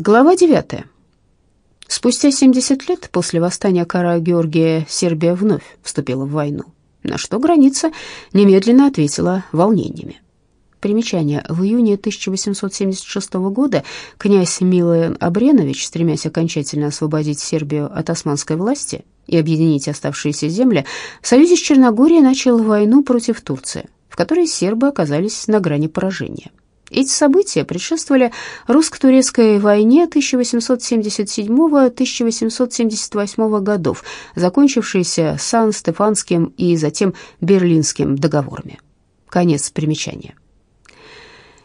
Глава 9. Спустя 70 лет после восстания Кара Георгия Сербия вновь вступила в войну, на что граница немедленно ответила волнениями. Примечание. В июне 1876 года князь Милоян Абренович, стремясь окончательно освободить Сербию от османской власти и объединить оставшиеся земли, в союзе с Черногорией начал войну против Турции, в которой сербы оказались на грани поражения. Эти события предшествовали русско-турецкой войне 1877-1878 годов, закончившейся Сан-Стефанским и затем Берлинским договорами. Конец примечания.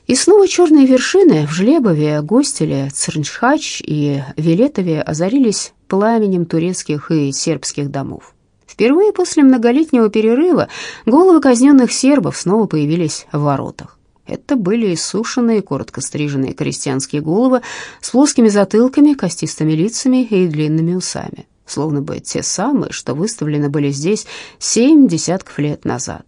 И снова черные вершины в Жлебове, Гостеле, Црнчхач и Велетове озарились пламенем турецких и сербских домов. Впервые после многолетнего перерыва головы казненных сербов снова появились в воротах. Это были иссушенные, коротко стриженные крестьянские головы с плоскими затылками, костистыми лицами и длинными усами, словно бы те самые, что выставлены были здесь семь десятков лет назад.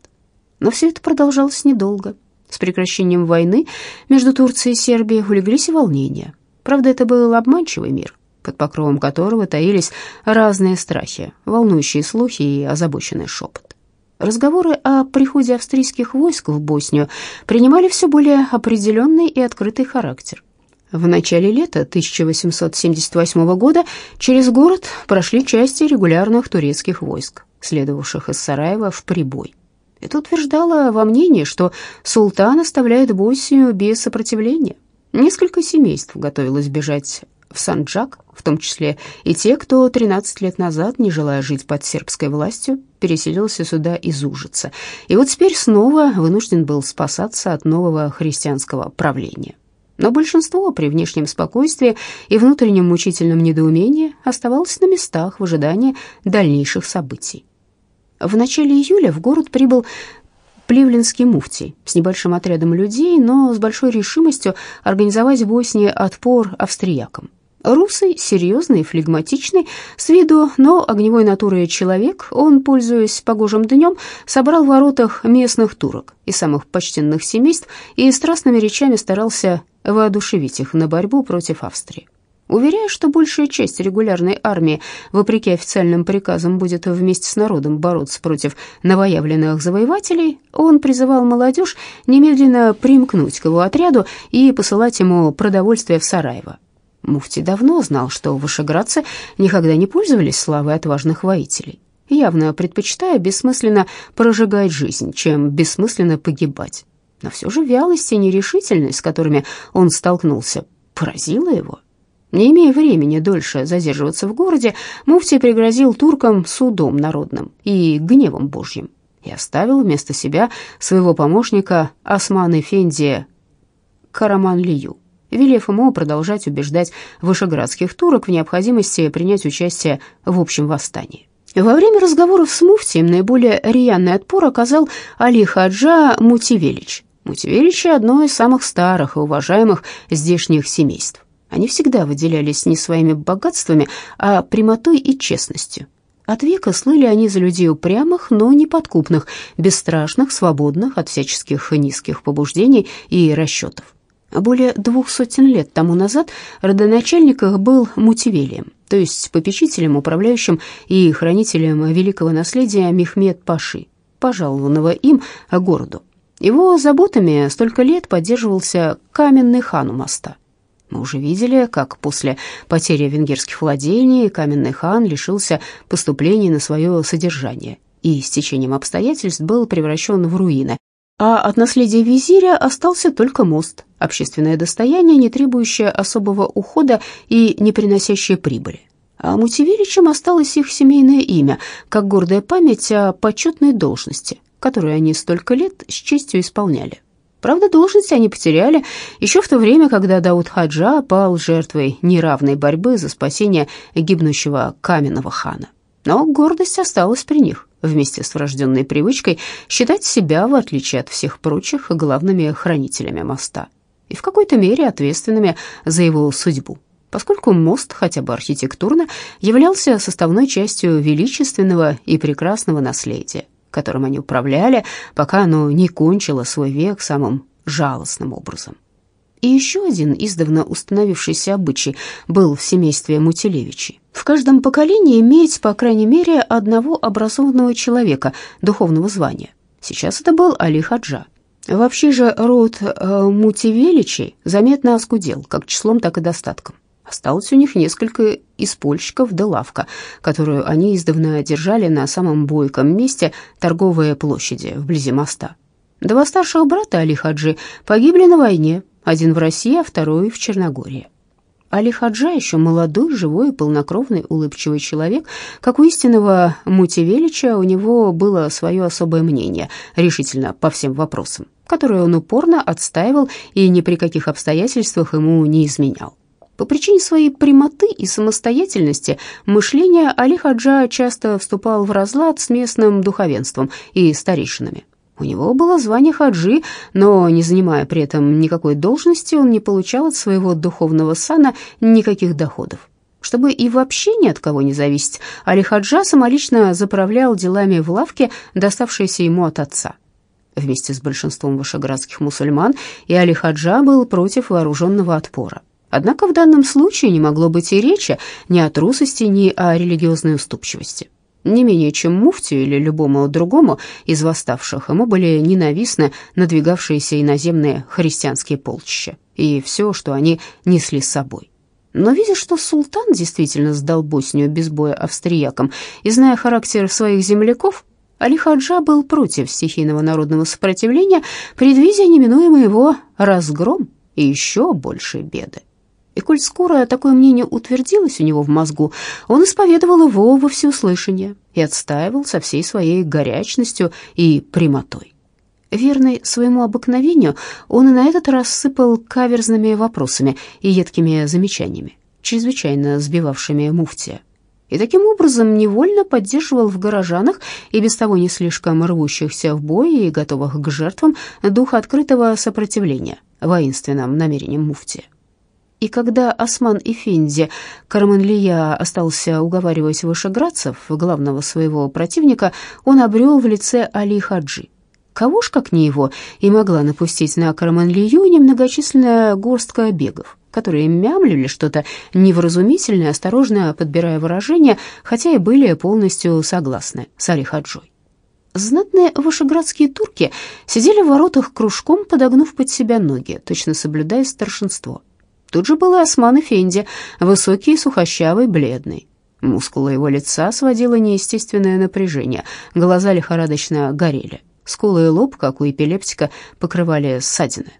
Но все это продолжалось недолго. С прекращением войны между Турцией и Сербией улеглись и волнения. Правда, это был обманчивый мир, под покровом которого таились разные страхи, волнующие слухи и озабоченный шепот. Разговоры о приходе австрийских войск в Боснию принимали все более определенный и открытый характер. В начале лета 1878 года через город прошли части регулярных турецких войск, следовавших из Сараева в прибой. Это утверждало во мнении, что султан оставляет Боснию без сопротивления. Несколько семейств готовилось бежать в Санджак, в том числе и те, кто 13 лет назад, не желая жить под сербской властью, переселился сюда из Ужица. И вот теперь снова вынужден был спасаться от нового христианского правления. Но большинство при внешнем спокойствии и внутреннем мучительном недоумении оставалось на местах в ожидании дальнейших событий. В начале июля в город прибыл Пливлинский муфтий с небольшим отрядом людей, но с большой решимостью организовать в Боснии отпор австриякам. Русый, серьезный, флегматичный, с виду, но огневой натурой человек, он, пользуясь погожим днем, собрал в воротах местных турок и самых почтенных семейств и страстными речами старался воодушевить их на борьбу против Австрии. Уверяя, что большая часть регулярной армии, вопреки официальным приказам, будет вместе с народом бороться против новоявленных завоевателей, он призывал молодежь немедленно примкнуть к его отряду и посылать ему продовольствие в Сараево. Муфти давно знал, что вышеградцы никогда не пользовались славой отважных воителей, явно предпочитая бессмысленно прожигать жизнь, чем бессмысленно погибать. Но все же вялость и нерешительность, с которыми он столкнулся, поразила его. Не имея времени дольше задерживаться в городе, Муфти пригрозил туркам судом народным и гневом Божьим и оставил вместо себя своего помощника Осман Эфенди Караманлию велев ему продолжать убеждать вышеградских турок в необходимости принять участие в общем восстании. Во время разговоров с муфтием наиболее рьяный отпор оказал Али Хаджа Мутивелич. Мутивеличи – одно из самых старых и уважаемых здешних семейств. Они всегда выделялись не своими богатствами, а прямотой и честностью. От века слыли они за людей упрямых, но неподкупных, бесстрашных, свободных от всяческих низких побуждений и расчетов. Более двух сотен лет тому назад родоначальник их был Мутивелием, то есть попечителем, управляющим и хранителем великого наследия Мехмед Паши, пожалованного им городу. Его заботами столько лет поддерживался каменный хан у моста. Мы уже видели, как после потери венгерских владений каменный хан лишился поступлений на свое содержание и с течением обстоятельств был превращен в руины, а от наследия визиря остался только мост, общественное достояние, не требующее особого ухода и не приносящее прибыли. А Мутивиличам осталось их семейное имя, как гордая память о почетной должности, которую они столько лет с честью исполняли. Правда, должность они потеряли еще в то время, когда Дауд Хаджа пал жертвой неравной борьбы за спасение гибнущего каменного хана. Но гордость осталась при них вместе с врожденной привычкой считать себя, в отличие от всех прочих, главными хранителями моста и в какой-то мере ответственными за его судьбу, поскольку мост, хотя бы архитектурно, являлся составной частью величественного и прекрасного наследия, которым они управляли, пока оно не кончило свой век самым жалостным образом. И еще один издавна установившийся обычай был в семействе Мутилевичей. В каждом поколении иметь, по крайней мере, одного образованного человека духовного звания. Сейчас это был Али Хаджа. Вообще же род э, Мутивеличей заметно оскудел, как числом, так и достатком. Осталось у них несколько испольщиков да лавка, которую они издавна держали на самом бойком месте торговой площади вблизи моста. Два старших брата Али Хаджи погибли на войне, один в России, а второй в Черногории. Али Хаджа еще молодой, живой полнокровный, улыбчивый человек. Как у истинного Мутивелича, у него было свое особое мнение, решительно по всем вопросам, которые он упорно отстаивал и ни при каких обстоятельствах ему не изменял. По причине своей прямоты и самостоятельности мышления Али Хаджа часто вступал в разлад с местным духовенством и старейшинами. У него было звание хаджи, но, не занимая при этом никакой должности, он не получал от своего духовного сана никаких доходов. Чтобы и вообще ни от кого не зависеть, Али Хаджа самолично заправлял делами в лавке, доставшейся ему от отца. Вместе с большинством вышеградских мусульман и Али Хаджа был против вооруженного отпора. Однако в данном случае не могло быть и речи ни о трусости, ни о религиозной уступчивости. Не менее чем муфтию или любому другому из восставших ему были ненавистны надвигавшиеся иноземные христианские полчища и все, что они несли с собой. Но видя, что султан действительно сдал Боснию без боя австриякам, и зная характер своих земляков, Али Хаджа был против стихийного народного сопротивления, предвидя неминуемый его разгром и еще большие беды. И коль скоро такое мнение утвердилось у него в мозгу, он исповедовал его во всеуслышание и отстаивал со всей своей горячностью и прямотой. Верный своему обыкновению, он и на этот раз сыпал каверзными вопросами и едкими замечаниями, чрезвычайно сбивавшими муфтия. И таким образом невольно поддерживал в горожанах и без того не слишком рвущихся в бой и готовых к жертвам дух открытого сопротивления воинственным намерениям муфтия. И когда Осман Эфенди Карманлия остался уговаривать вышеградцев, главного своего противника, он обрел в лице Али Хаджи. Кого ж, как не его, и могла напустить на Карманлию немногочисленная горстка бегов, которые мямлили что-то невразумительное, осторожно подбирая выражения, хотя и были полностью согласны с Али Хаджой. Знатные вышеградские турки сидели в воротах кружком, подогнув под себя ноги, точно соблюдая старшинство. Тут же был и Осман Эфенди, высокий, сухощавый, бледный. Мускулы его лица сводило неестественное напряжение, глаза лихорадочно горели. Скулы и лоб, как у эпилептика, покрывали ссадины.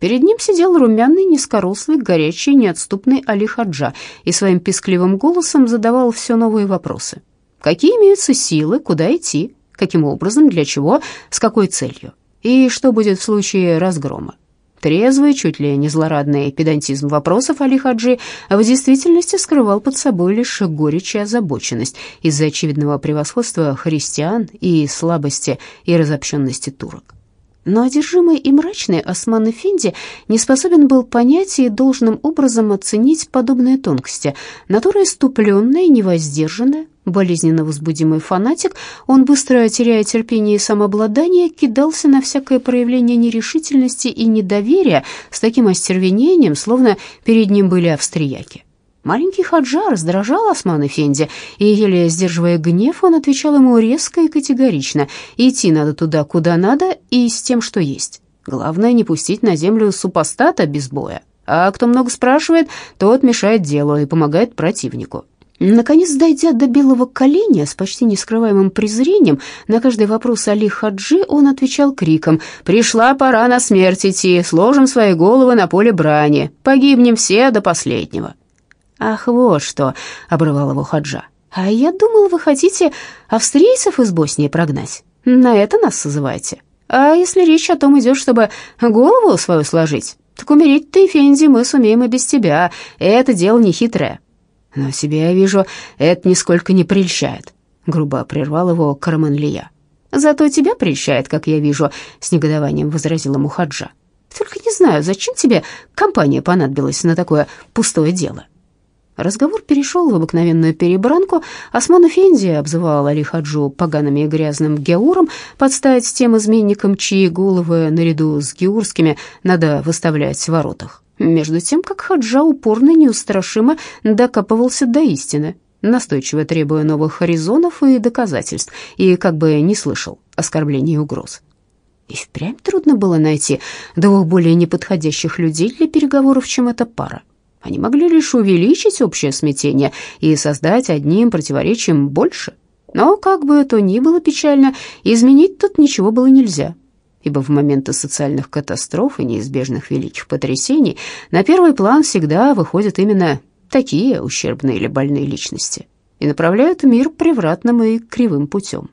Перед ним сидел румяный, низкорослый, горячий, неотступный Али Хаджа и своим пискливым голосом задавал все новые вопросы. Какие имеются силы, куда идти, каким образом, для чего, с какой целью? И что будет в случае разгрома? Трезвый, чуть ли не злорадный педантизм вопросов Али Хаджи в действительности скрывал под собой лишь горечь и озабоченность из-за очевидного превосходства христиан и слабости и разобщенности турок. Но одержимый и мрачный Осман Эфенди не способен был понять и должным образом оценить подобные тонкости. Натура иступленная невоздержанная, болезненно возбудимый фанатик, он, быстро теряя терпение и самообладание, кидался на всякое проявление нерешительности и недоверия с таким остервенением, словно перед ним были австрияки. Маленький Хаджа раздражал Осман Эфенди, и, еле сдерживая гнев, он отвечал ему резко и категорично. «Идти надо туда, куда надо, и с тем, что есть. Главное, не пустить на землю супостата без боя. А кто много спрашивает, тот мешает делу и помогает противнику». Наконец, дойдя до белого коленя, с почти нескрываемым презрением, на каждый вопрос Али Хаджи он отвечал криком «Пришла пора на смерть идти, сложим свои головы на поле брани, погибнем все до последнего». «Ах, вот что!» — обрывал его Хаджа. «А я думал, вы хотите австрийцев из Боснии прогнать. На это нас созываете. А если речь о том идет, чтобы голову свою сложить, так умереть-то, Фенди, мы сумеем и без тебя. Это дело не хитрое». «Но себе, я вижу, это нисколько не прельщает», — грубо прервал его Караманлия. «Зато тебя прельщает, как я вижу», — с негодованием возразила ему. «Только не знаю, зачем тебе компания понадобилась на такое пустое дело». Разговор перешел в обыкновенную перебранку. Осман Эфенди обзывал Али Хаджу поганым и грязным геуром, подставить тем изменникам, чьи головы наряду с геурскими надо выставлять в воротах. между тем как Хаджа упорно и неустрашимо докапывался до истины, настойчиво требуя новых горизонтов и доказательств, и как бы не слышал оскорблений и угроз. И впрямь трудно было найти двух более неподходящих людей для переговоров, чем эта пара. Они могли лишь увеличить общее смятение и создать одним противоречием больше. Но, как бы то ни было печально, изменить тут ничего было нельзя, ибо в моменты социальных катастроф и неизбежных великих потрясений на первый план всегда выходят именно такие ущербные или больные личности и направляют мир превратным и кривым путем.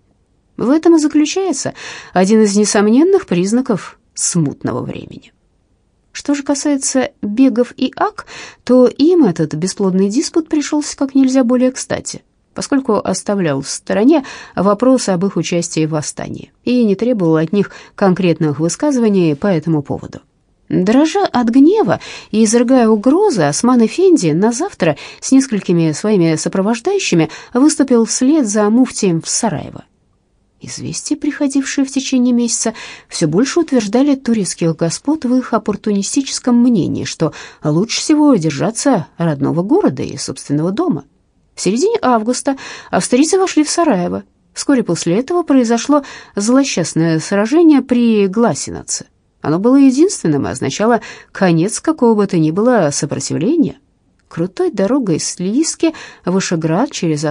В этом и заключается один из несомненных признаков смутного времени. Что же касается бегов и ак, то им этот бесплодный диспут пришелся как нельзя более кстати, поскольку оставлял в стороне вопросы об их участии в восстании и не требовал от них конкретных высказываний по этому поводу. Дрожа от гнева и изрыгая угрозы, Осман Эфенди на завтра с несколькими своими сопровождающими выступил вслед за муфтием в Сараево. Известия, приходившие в течение месяца, все больше утверждали турецких господ в их оппортунистическом мнении, что лучше всего держаться родного города и собственного дома. В середине августа австрийцы вошли в Сараево. Вскоре после этого произошло злосчастное сражение при Гласинаце. Оно было единственным и означало конец какого бы то ни было сопротивления. Крутой дорогой с Лиски Вышеград через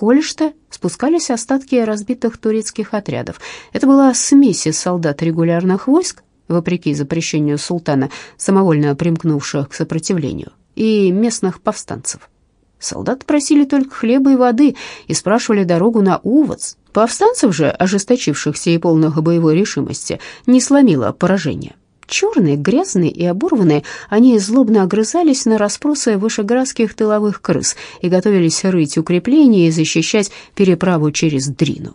Кольшта спускались остатки разбитых турецких отрядов. Это была смесь из солдат регулярных войск, вопреки запрещению султана, самовольно примкнувших к сопротивлению, и местных повстанцев. Солдаты просили только хлеба и воды и спрашивали дорогу на Увоц. Повстанцев же, ожесточившихся и полных боевой решимости, не сломило поражение. Черные, грязные и оборванные, они злобно огрызались на расспросы вышеградских тыловых крыс и готовились рыть укрепления и защищать переправу через Дрину.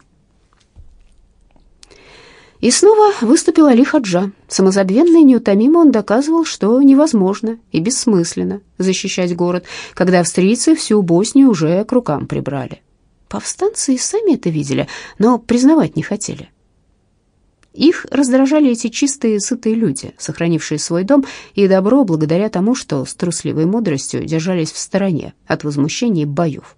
И снова выступил Али Хаджа. Самозабвенно и неутомимо он доказывал, что невозможно и бессмысленно защищать город, когда австрийцы всю Боснию уже к рукам прибрали. Повстанцы и сами это видели, но признавать не хотели. Их раздражали эти чистые, сытые люди, сохранившие свой дом и добро благодаря тому, что с трусливой мудростью держались в стороне от возмущений и боев.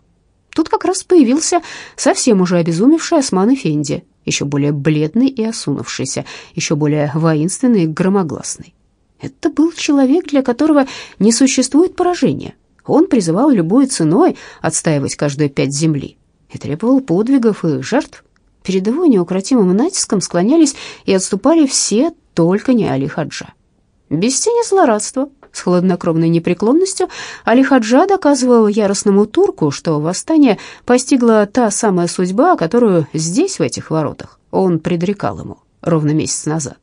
Тут как раз появился совсем уже обезумевший Осман Эфенди, еще более бледный и осунувшийся, еще более воинственный и громогласный. Это был человек, для которого не существует поражения. Он призывал любой ценой отстаивать каждую пять земли и требовал подвигов и жертв. Перед его неукротимым натиском склонялись и отступали все, только не Али Хаджа. Без тени злорадства, с хладнокровной непреклонностью, Али Хаджа доказывал яростному турку, что восстание постигла та самая судьба, которую здесь, в этих воротах, он предрекал ему ровно месяц назад.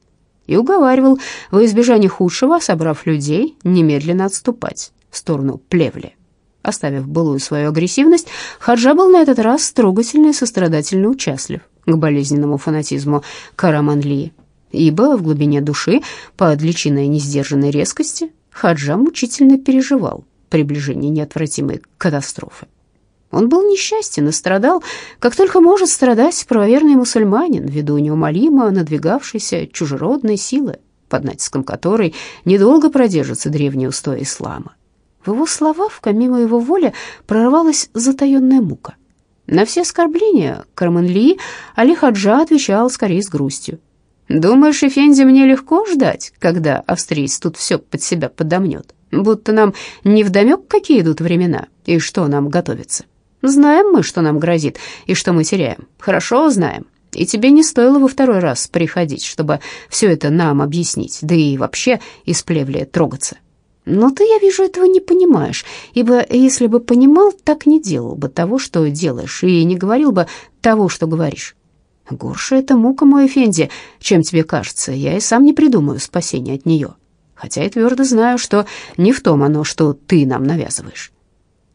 И уговаривал во избежание худшего, собрав людей, немедленно отступать в сторону Плевли. Оставив былую свою агрессивность, Хаджа был на этот раз трогательно и сострадательно участлив к болезненному фанатизму Караманли, ибо в глубине души, под личиной несдержанной резкости, Хаджа мучительно переживал приближение неотвратимой катастрофы. Он был несчастен и страдал, как только может страдать правоверный мусульманин ввиду неумолимо надвигавшейся чужеродной силы, под натиском которой недолго продержится древний устой ислама. В его словах, помимо его воли, прорывалась затаенная мука. На все оскорбления Карменли Али Хаджа отвечал скорее с грустью. «Думаешь, Эфенди, мне легко ждать, когда австриец тут все под себя подомнет? Будто нам невдомек, какие идут времена и что нам готовится. Знаем мы, что нам грозит и что мы теряем. Хорошо знаем. И тебе не стоило во второй раз приходить, чтобы все это нам объяснить, да и вообще из плевли трогаться. Но ты, я вижу, этого не понимаешь, ибо если бы понимал, так не делал бы того, что делаешь, и не говорил бы того, что говоришь. Горше это мука, мой Фенди, чем тебе кажется. Я и сам не придумаю спасения от нее, хотя я твердо знаю, что не в том оно, что ты нам навязываешь.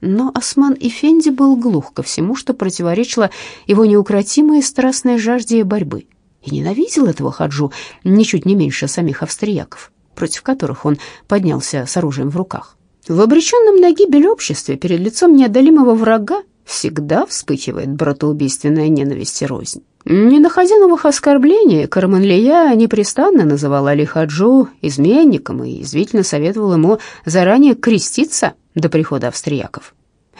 Но Осман Эфенди был глух ко всему, что противоречило его неукротимой и страстной жажде борьбы, и ненавидел этого хаджу ничуть не меньше самих австрияков против которых он поднялся с оружием в руках. В обреченном на гибель обществе перед лицом неодолимого врага всегда вспыхивает братоубийственная ненависть и рознь. Не находя новых оскорблений, Караманлия непрестанно называл Али Хаджу изменником и извительно советовал ему заранее креститься до прихода австрияков.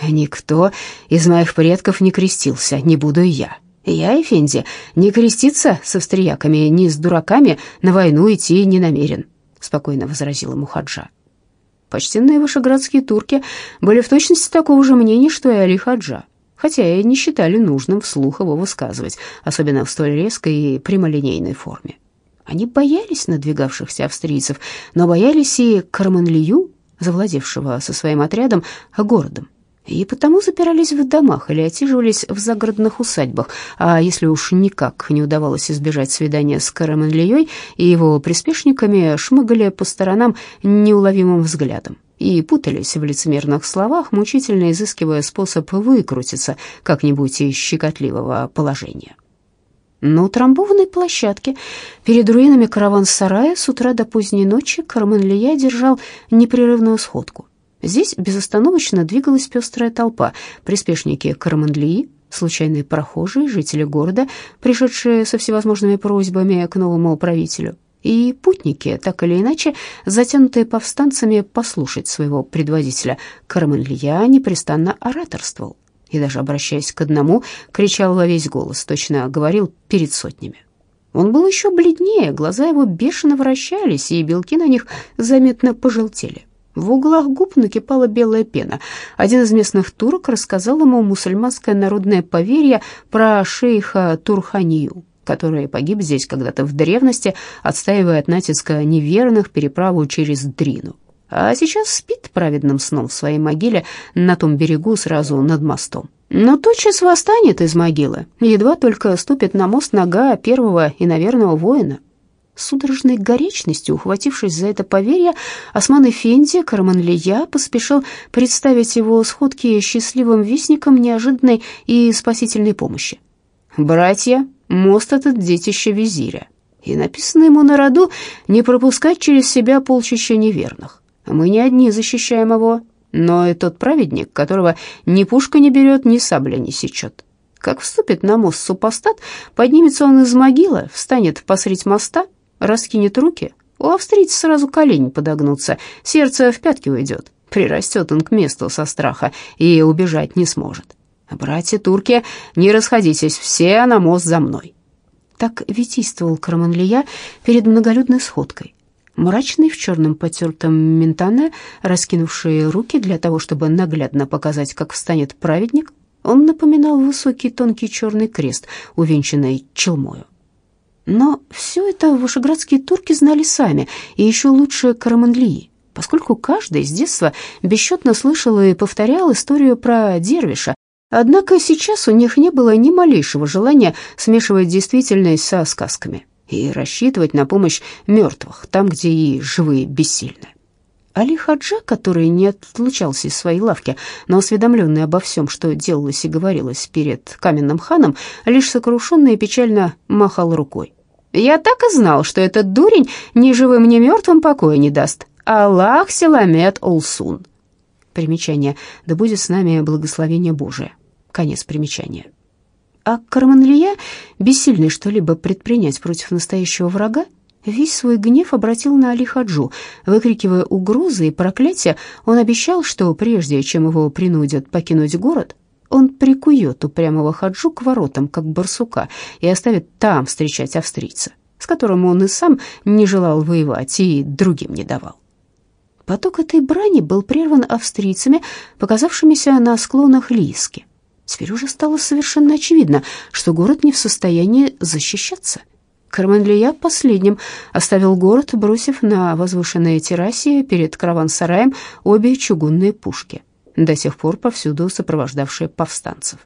«Никто из моих предков не крестился, не буду и я. Я, Эфенди, не креститься с австрияками, ни с дураками на войну идти не намерен», — спокойно возразил ему Хаджа. Почтенные вышеградские турки были в точности такого же мнения, что и Али Хаджа хотя и не считали нужным вслух его высказывать, особенно в столь резкой и прямолинейной форме. Они боялись надвигавшихся австрийцев, но боялись и Карманлию, завладевшего со своим отрядом городом, и потому запирались в домах или отсиживались в загородных усадьбах, а если уж никак не удавалось избежать свидания с Караманлией и его приспешниками, шмыгали по сторонам неуловимым взглядом и путались в лицемерных словах, мучительно изыскивая способ выкрутиться как-нибудь из щекотливого положения. На утрамбованной площадке перед руинами караван-сарая с утра до поздней ночи Карменлия держал непрерывную сходку. Здесь безостановочно двигалась пестрая толпа, приспешники Карменлии, случайные прохожие, жители города, пришедшие со всевозможными просьбами к новому правителю, и путники, так или иначе, затянутые повстанцами послушать своего предводителя, Карамелья непрестанно ораторствовал и даже обращаясь к одному, кричал во весь голос, точно говорил перед сотнями. Он был еще бледнее, глаза его бешено вращались, и белки на них заметно пожелтели. В углах губ накипала белая пена. Один из местных турок рассказал ему мусульманское народное поверье про шейха Турханию, который погиб здесь когда-то в древности, отстаивая от натиска неверных переправу через Дрину. А сейчас спит праведным сном в своей могиле на том берегу сразу над мостом. Но тотчас восстанет из могилы, едва только ступит на мост нога первого и, наверное, воина. Судорожной горечностью, ухватившись за это поверье, Осман Эфенди Караманлия поспешил представить его сходки счастливым вестником неожиданной и спасительной помощи. «Братья, мост этот детище визиря, и написано ему на роду не пропускать через себя полчища неверных. Мы не одни защищаем его, но и тот праведник, которого ни пушка не берет, ни сабля не сечет. Как вступит на мост супостат, поднимется он из могилы, встанет посредь моста, раскинет руки, у австрийца сразу колени подогнутся, сердце в пятки уйдет, прирастет он к месту со страха и убежать не сможет. «Братья-турки, не расходитесь, все на мост за мной». Так витийствовал Караманлия перед многолюдной сходкой. Мрачный в черном потертом ментане, раскинувший руки для того, чтобы наглядно показать, как встанет праведник, он напоминал высокий тонкий черный крест, увенчанный челмою. Но все это вышеградские турки знали сами, и еще лучше Караманлии, поскольку каждый с детства бесчетно слышал и повторял историю про Дервиша, Однако сейчас у них не было ни малейшего желания смешивать действительность со сказками и рассчитывать на помощь мертвых, там, где и живые бессильны. Али Хаджа, который не отлучался из своей лавки, но осведомленный обо всем, что делалось и говорилось перед каменным ханом, лишь сокрушенно и печально махал рукой. «Я так и знал, что этот дурень ни живым, ни мертвым покоя не даст. Аллах Селамет Олсун». Примечание. «Да будет с нами благословение Божие». Конец примечания. А Карманлия, бессильный что-либо предпринять против настоящего врага, весь свой гнев обратил на Али Хаджу. Выкрикивая угрозы и проклятия, он обещал, что прежде чем его принудят покинуть город, он прикует упрямого Хаджу к воротам, как барсука, и оставит там встречать австрийца, с которым он и сам не желал воевать и другим не давал. Поток этой брани был прерван австрийцами, показавшимися на склонах Лиски. Теперь уже стало совершенно очевидно, что город не в состоянии защищаться. Карменлия последним оставил город, бросив на возвышенной террасе перед караван-сараем обе чугунные пушки, до сих пор повсюду сопровождавшие повстанцев.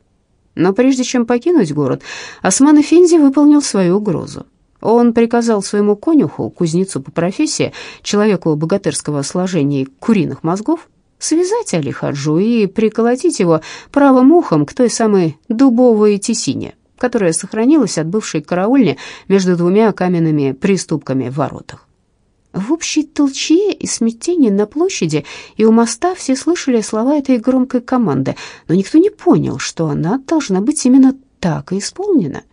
Но прежде чем покинуть город, Осман Эфенди выполнил свою угрозу. Он приказал своему конюху, кузнецу по профессии, человеку богатырского сложения и куриных мозгов, связать Али Хаджу и приколотить его правым ухом к той самой дубовой тесине, которая сохранилась от бывшей караульни между двумя каменными приступками в воротах. В общей толчье и смятении на площади и у моста все слышали слова этой громкой команды, но никто не понял, что она должна быть именно так и исполнена.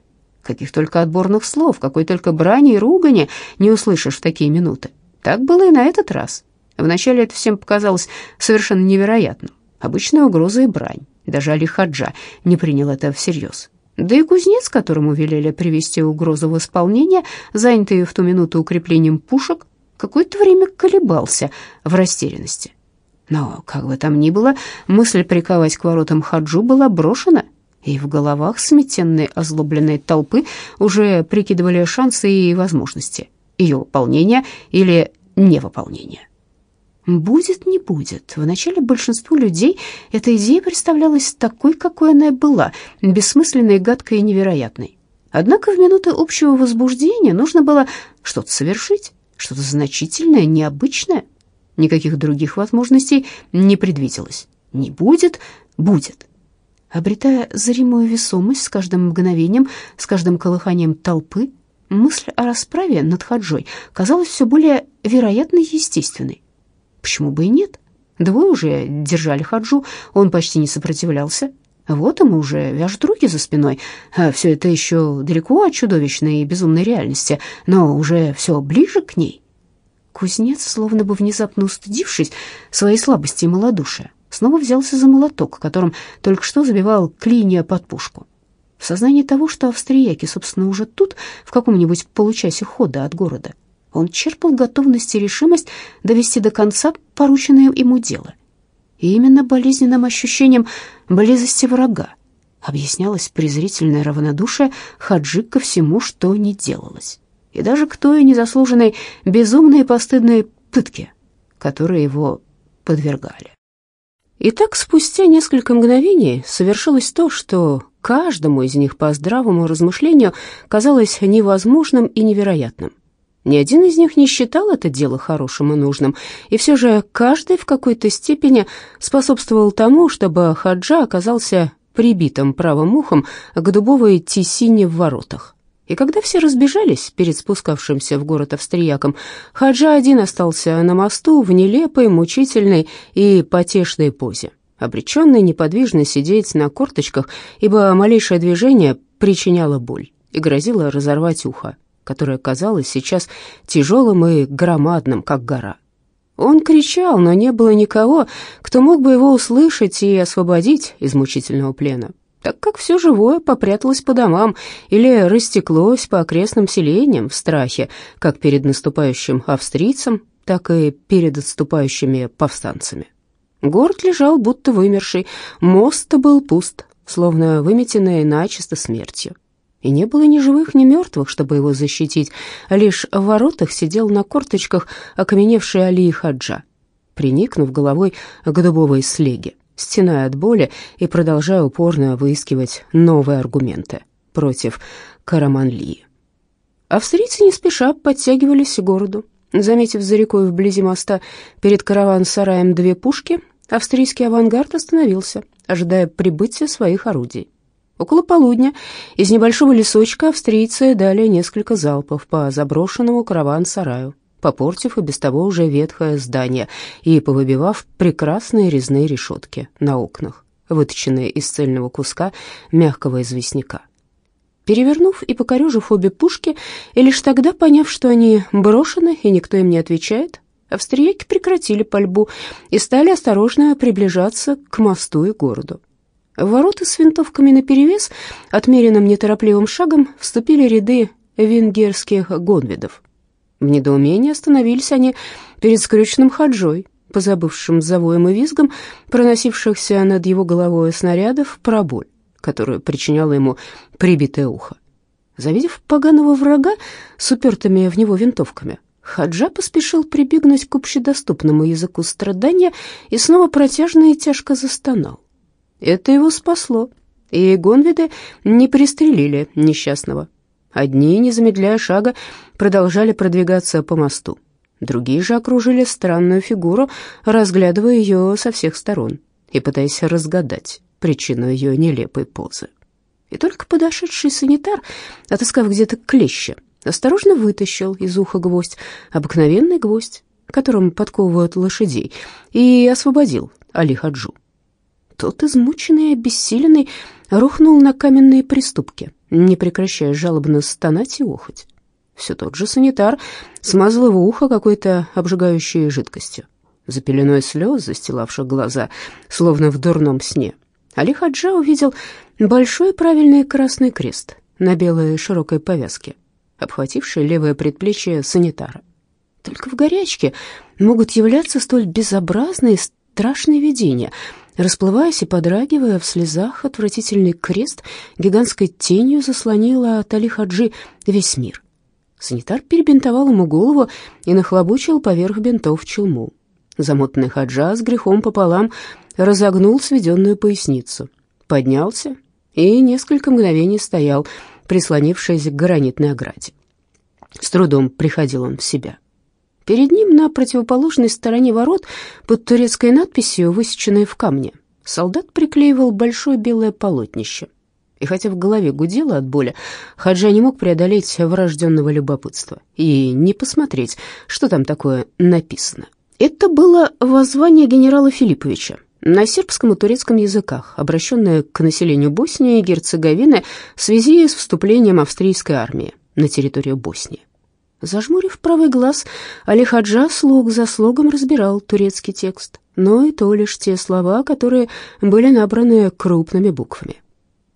Каких только отборных слов, какой только брани и ругани не услышишь в такие минуты. Так было и на этот раз. Вначале это всем показалось совершенно невероятным. Обычная угроза и брань. Даже Али Хаджа не принял это всерьез. Да и кузнец, которому велели привести угрозу в исполнение, занятый в ту минуту укреплением пушек, какое-то время колебался в растерянности. Но, как бы там ни было, мысль приковать к воротам Хаджу была брошена, и в головах сметенной озлобленной толпы уже прикидывали шансы и возможности ее выполнения или невыполнения. Будет, не будет. Вначале большинству людей эта идея представлялась такой, какой она и была, бессмысленной, гадкой и невероятной. Однако в минуты общего возбуждения нужно было что-то совершить, что-то значительное, необычное. Никаких других возможностей не предвиделось. Не будет, будет. Обретая зримую весомость с каждым мгновением, с каждым колыханием толпы, мысль о расправе над Хаджой казалась все более вероятной и естественной. Почему бы и нет? Двое уже держали Хаджу, он почти не сопротивлялся. Вот ему уже вяжут руки за спиной. А все это еще далеко от чудовищной и безумной реальности, но уже все ближе к ней. Кузнец, словно бы внезапно устыдившись своей слабости и малодушия, снова взялся за молоток, которым только что забивал клинья под пушку. В сознании того, что австрияки, собственно, уже тут, в каком-нибудь получасе хода от города, он черпал готовность и решимость довести до конца порученное ему дело. И именно болезненным ощущением близости врага объяснялось презрительное равнодушие Хаджи ко всему, что не делалось, и даже к той незаслуженной безумной и постыдной пытке, которой его подвергали. И так спустя несколько мгновений совершилось то, что каждому из них по здравому размышлению казалось невозможным и невероятным. Ни один из них не считал это дело хорошим и нужным, и все же каждый в какой-то степени способствовал тому, чтобы Хаджа оказался прибитым правым ухом к дубовой тесине в воротах. И когда все разбежались перед спускавшимся в город австрияком, Хаджа один остался на мосту в нелепой, мучительной и потешной позе, обреченный неподвижно сидеть на корточках, ибо малейшее движение причиняло боль и грозило разорвать ухо, которое казалось сейчас тяжелым и громадным, как гора. Он кричал, но не было никого, кто мог бы его услышать и освободить из мучительного плена так как все живое попряталось по домам или растеклось по окрестным селениям в страхе, как перед наступающим австрийцем, так и перед отступающими повстанцами. Город лежал будто вымерший, мост был пуст, словно выметенный начисто смертью. И не было ни живых, ни мертвых, чтобы его защитить, лишь в воротах сидел на корточках окаменевший Али Хаджа, приникнув головой к дубовой слеге стеная от боли и продолжая упорно выискивать новые аргументы против Караманлии. Австрийцы не спеша подтягивались к городу. Заметив за рекой вблизи моста перед караван-сараем две пушки, австрийский авангард остановился, ожидая прибытия своих орудий. Около полудня из небольшого лесочка австрийцы дали несколько залпов по заброшенному караван-сараю попортив и без того уже ветхое здание и повыбивав прекрасные резные решетки на окнах, выточенные из цельного куска мягкого известняка. Перевернув и покорежив обе пушки, и лишь тогда, поняв, что они брошены и никто им не отвечает, австрияки прекратили пальбу и стали осторожно приближаться к мосту и городу. В ворота с винтовками наперевес, отмеренным неторопливым шагом, вступили ряды венгерских гонвидов. В недоумении остановились они перед скрюченным хаджой, позабывшим завоем и визгом проносившихся над его головой снарядов про боль, которую причиняло ему прибитое ухо. Завидев поганого врага с упертыми в него винтовками, Хаджа поспешил прибегнуть к общедоступному языку страдания и снова протяжно и тяжко застонал. Это его спасло, и гонвиды не пристрелили несчастного. Одни, не замедляя шага, продолжали продвигаться по мосту. Другие же окружили странную фигуру, разглядывая ее со всех сторон и пытаясь разгадать причину ее нелепой позы. И только подошедший санитар, отыскав где-то клеща, осторожно вытащил из уха гвоздь, обыкновенный гвоздь, которым подковывают лошадей, и освободил Али Хаджу. Тот, измученный и обессиленный, рухнул на каменные приступки, не прекращая жалобно стонать и охоть. Все тот же санитар смазал его ухо какой-то обжигающей жидкостью. За пеленой слез, застилавших глаза, словно в дурном сне, Али Хаджа увидел большой правильный красный крест на белой широкой повязке, обхвативший левое предплечье санитара. Только в горячке могут являться столь безобразные страшные видения. Расплываясь и подрагивая в слезах, отвратительный крест гигантской тенью заслонила от Али весь мир. Санитар перебинтовал ему голову и нахлобучил поверх бинтов челму. Замотанный Хаджа с грехом пополам разогнул сведенную поясницу, поднялся и несколько мгновений стоял, прислонившись к гранитной ограде. С трудом приходил он в себя. Перед ним на противоположной стороне ворот под турецкой надписью, высеченной в камне, солдат приклеивал большое белое полотнище. И хотя в голове гудело от боли, Хаджа не мог преодолеть врожденного любопытства и не посмотреть, что там такое написано. Это было воззвание генерала Филипповича на сербском и турецком языках, обращенное к населению Боснии и Герцеговины в связи с вступлением австрийской армии на территорию Боснии. Зажмурив правый глаз, Али Хаджа слог за слогом разбирал турецкий текст, но и то лишь те слова, которые были набраны крупными буквами.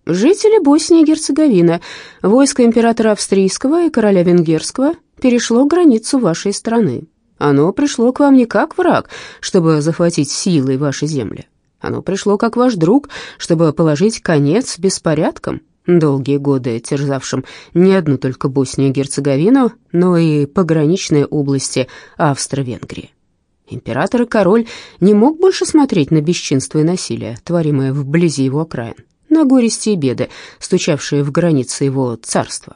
Жители Боснии и Герцеговины, войско императора австрийского и короля венгерского перешло границу вашей страны. Оно пришло к вам не как враг, чтобы захватить силой ваши земли. Оно пришло как ваш друг, чтобы положить конец беспорядкам, долгие годы терзавшим не одну только Боснию и Герцеговину, но и пограничные области Австро-Венгрии. Император и король не мог больше смотреть на бесчинство и насилие, творимое вблизи его окраин, на горести и беды, стучавшие в границы его царства.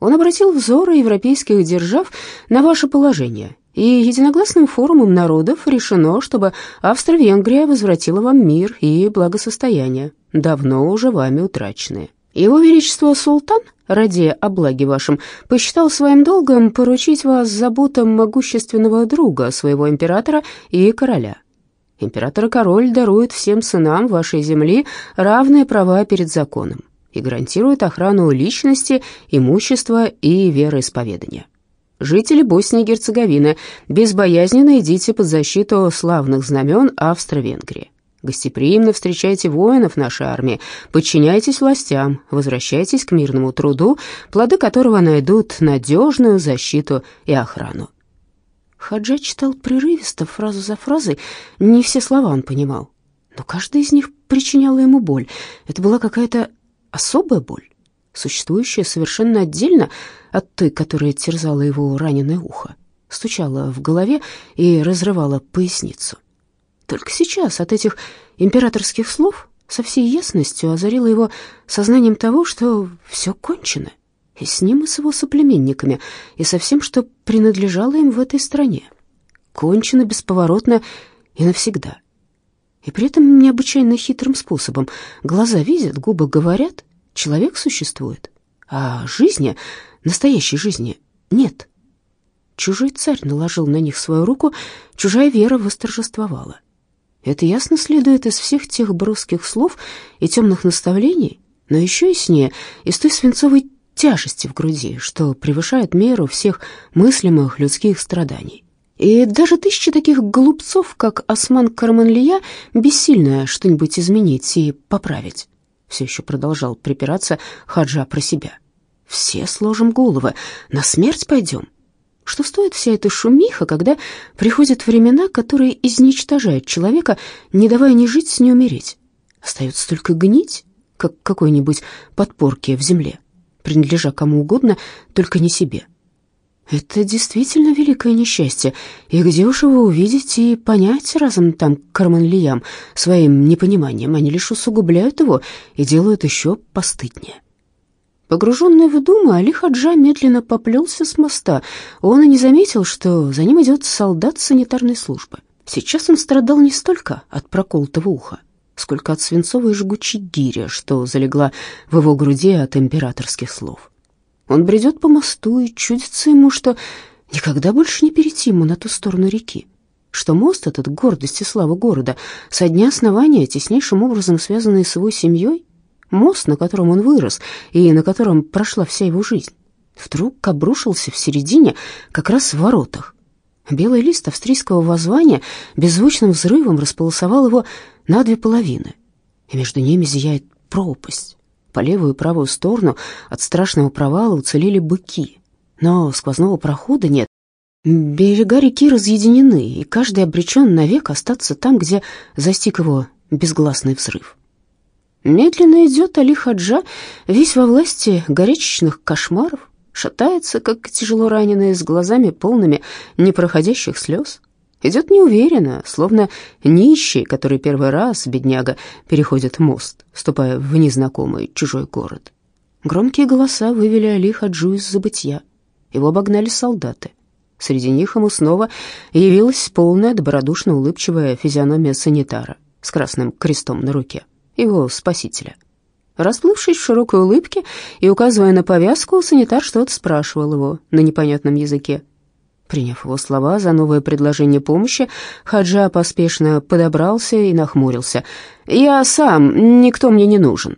Он обратил взоры европейских держав на ваше положение, и единогласным форумом народов решено, чтобы Австро-Венгрия возвратила вам мир и благосостояние, давно уже вами утраченные. Его Величество Султан, ради облаги вашим, посчитал своим долгом поручить вас заботам могущественного друга своего императора и короля. Император и король даруют всем сынам вашей земли равные права перед законом и гарантируют охрану личности, имущества и вероисповедания. Жители Боснии и Герцеговины, безбоязненно идите под защиту славных знамен Австро-Венгрии. Гостеприимно встречайте воинов нашей армии, подчиняйтесь властям, возвращайтесь к мирному труду, плоды которого найдут надежную защиту и охрану. Хаджа читал прерывисто, фразу за фразой, не все слова он понимал, но каждая из них причиняла ему боль. Это была какая-то особая боль, существующая совершенно отдельно от той, которая терзала его раненое ухо, стучала в голове и разрывала поясницу. Только сейчас от этих императорских слов со всей ясностью озарило его сознанием того, что все кончено, и с ним, и с его соплеменниками, и со всем, что принадлежало им в этой стране. Кончено бесповоротно и навсегда. И при этом необычайно хитрым способом. Глаза видят, губы говорят, человек существует, а жизни, настоящей жизни, нет. Чужой царь наложил на них свою руку, чужая вера восторжествовала. Это ясно следует из всех тех броских слов и темных наставлений, но еще яснее из той свинцовой тяжести в груди, что превышает меру всех мыслимых людских страданий. И даже тысячи таких глупцов, как Осман Карманлия, бессильно что-нибудь изменить и поправить. Все еще продолжал припираться Хаджа про себя. Все сложим головы, на смерть пойдем. Что стоит вся эта шумиха, когда приходят времена, которые изничтожают человека, не давая ни жить, ни умереть? Остается только гнить, как какой-нибудь подпорки в земле, принадлежа кому угодно, только не себе. Это действительно великое несчастье, и где уж его увидеть и понять разом там Карманлиям своим непониманием, они лишь усугубляют его и делают еще постыднее. Погруженный в думы, Али Хаджа медленно поплелся с моста. Он и не заметил, что за ним идет солдат санитарной службы. Сейчас он страдал не столько от проколотого уха, сколько от свинцовой жгучей гири, что залегла в его груди от императорских слов. Он бредет по мосту, и чудится ему, что никогда больше не перейти ему на ту сторону реки, что мост этот, гордость и слава города, со дня основания, теснейшим образом связанный с его семьей, мост, на котором он вырос и на котором прошла вся его жизнь, вдруг обрушился в середине, как раз в воротах. Белый лист австрийского воззвания беззвучным взрывом располосовал его на две половины, и между ними зияет пропасть. По левую и правую сторону от страшного провала уцелели быки, но сквозного прохода нет. Берега реки разъединены, и каждый обречен навек остаться там, где застиг его безгласный взрыв. Медленно идет Али Хаджа, весь во власти горячечных кошмаров, шатается, как тяжело раненый, с глазами полными непроходящих слез. Идет неуверенно, словно нищий, который первый раз, бедняга, переходит мост, вступая в незнакомый чужой город. Громкие голоса вывели Али Хаджу из забытья. Его обогнали солдаты. Среди них ему снова явилась полная, добродушно улыбчивая физиономия санитара с красным крестом на руке, его спасителя — Расплывшись в широкой улыбке и указывая на повязку, санитар что-то спрашивал его на непонятном языке. Приняв его слова за новое предложение помощи, Хаджа поспешно подобрался и нахмурился. «Я сам, никто мне не нужен».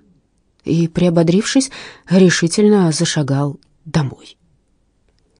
И, приободрившись, решительно зашагал домой.